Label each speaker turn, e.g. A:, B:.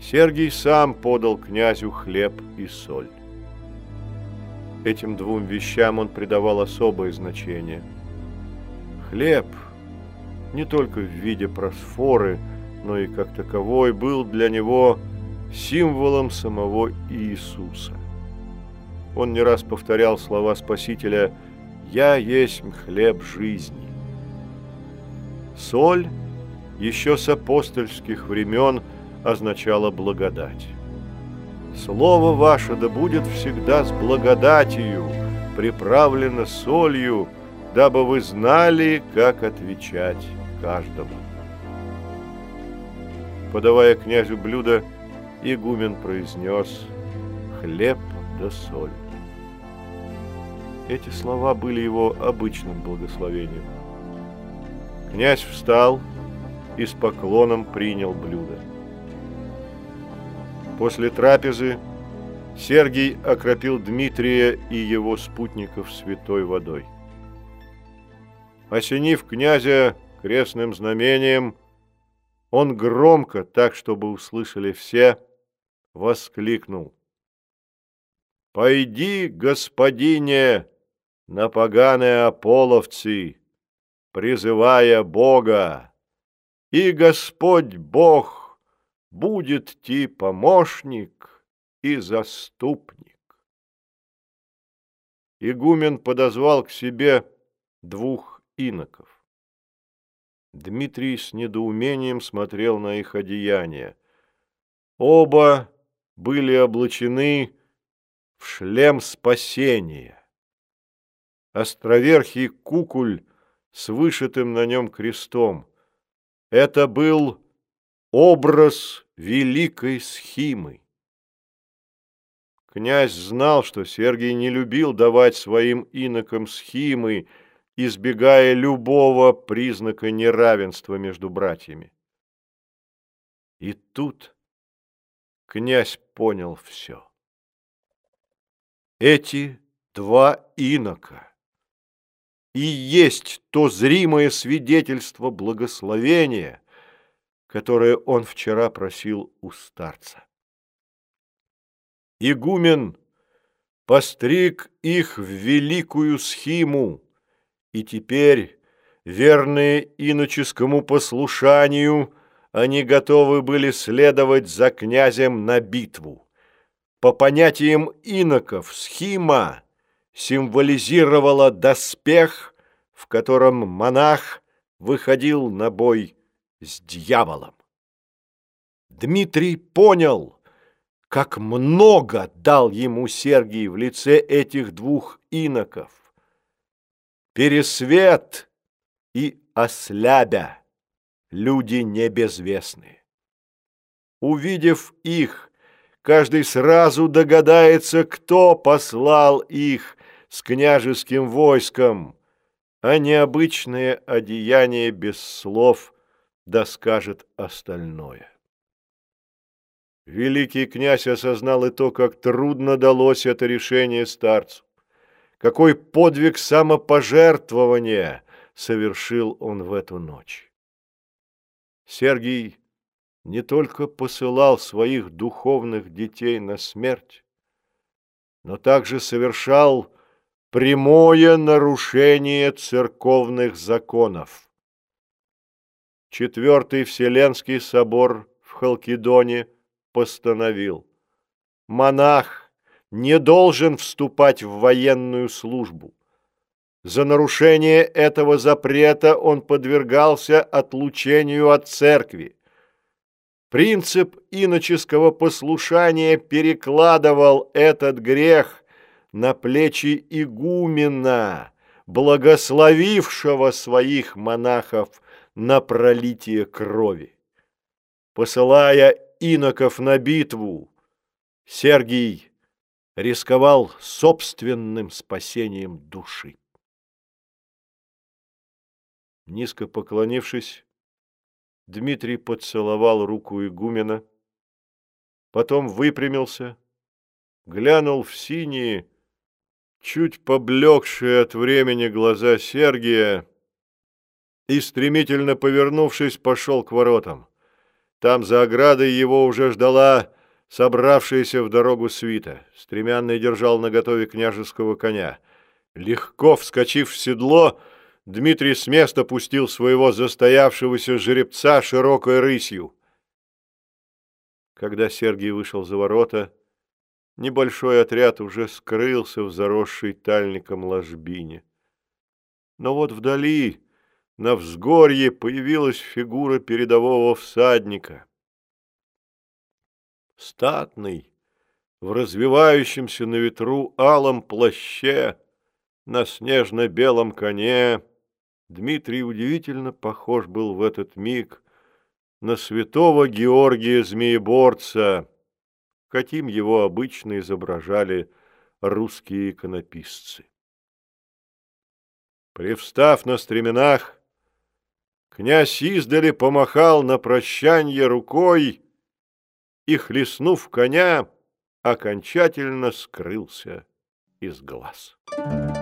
A: Сергий сам подал князю хлеб и соль. Этим двум вещам он придавал особое значение. Хлеб, не только в виде просфоры, но и как таковой, был для него символом самого Иисуса. Он не раз повторял слова Спасителя «Я есть хлеб жизни». Соль еще с апостольских времен означала благодать. Слово ваше да будет всегда с благодатью, приправлено солью, дабы вы знали, как отвечать каждому. Подавая князю блюдо, игумен произнес «хлеб да соль». Эти слова были его обычным благословением. Князь встал и с поклоном принял блюдо. После трапезы Сергий окропил Дмитрия и его спутников святой водой. Осенив князя крестным знамением, он громко, так, чтобы услышали все, воскликнул. «Пойди, господине, на поганые ополовцы, призывая Бога, и Господь Бог будет ти помощник и заступник. Игумен подозвал к себе двух иноков. Дмитрий с недоумением смотрел на их одеяния. Оба были облачены в шлем спасения. Островерхий кукуль с вышитым на нем крестом. Это был образ великой схимы. Князь знал, что Сергий не любил давать своим инокам схимы, избегая любого признака неравенства между братьями. И тут князь понял все. Эти два инока и есть то зримое свидетельство благословения – которое он вчера просил у старца. Игумен постриг их в великую схиму, и теперь, верные иноческому послушанию, они готовы были следовать за князем на битву. По понятиям иноков, схима символизировала доспех, в котором монах выходил на бой с дьяволом. Дмитрий понял, как много дал ему Сергий в лице этих двух иноков. Пересвет и ослябя, люди небезвестные. Увидев их, каждый сразу догадается, кто послал их с княжеским войском, а необычное одеяние без слов – да скажет остальное. Великий князь осознал и то, как трудно далось это решение старцу. Какой подвиг самопожертвования совершил он в эту ночь. Сергий не только посылал своих духовных детей на смерть, но также совершал прямое нарушение церковных законов. Четвертый Вселенский собор в Халкидоне постановил, монах не должен вступать в военную службу. За нарушение этого запрета он подвергался отлучению от церкви. Принцип иноческого послушания перекладывал этот грех на плечи игумена, благословившего своих монахов на пролитие крови. Посылая иноков на битву, Сергий рисковал собственным спасением души. Низко поклонившись, Дмитрий поцеловал руку игумена, потом выпрямился, глянул в синие, чуть поблекшие от времени глаза Сергия и, стремительно повернувшись, пошел к воротам. Там за оградой его уже ждала собравшаяся в дорогу свита. Стремянный держал наготове княжеского коня. Легко вскочив в седло, Дмитрий с места пустил своего застоявшегося жеребца широкой рысью. Когда Сергий вышел за ворота, небольшой отряд уже скрылся в заросшей тальником ложбине. Но вот вдали, на взгорье, появилась фигура передового всадника. Статный, в развивающемся на ветру алом плаще, на снежно-белом коне, Дмитрий удивительно похож был в этот миг на святого Георгия Змееборца, каким его обычно изображали русские иконописцы. Привстав на стременах, князь издали помахал на прощанье рукой и, хлестнув коня, окончательно скрылся из глаз. Thank you.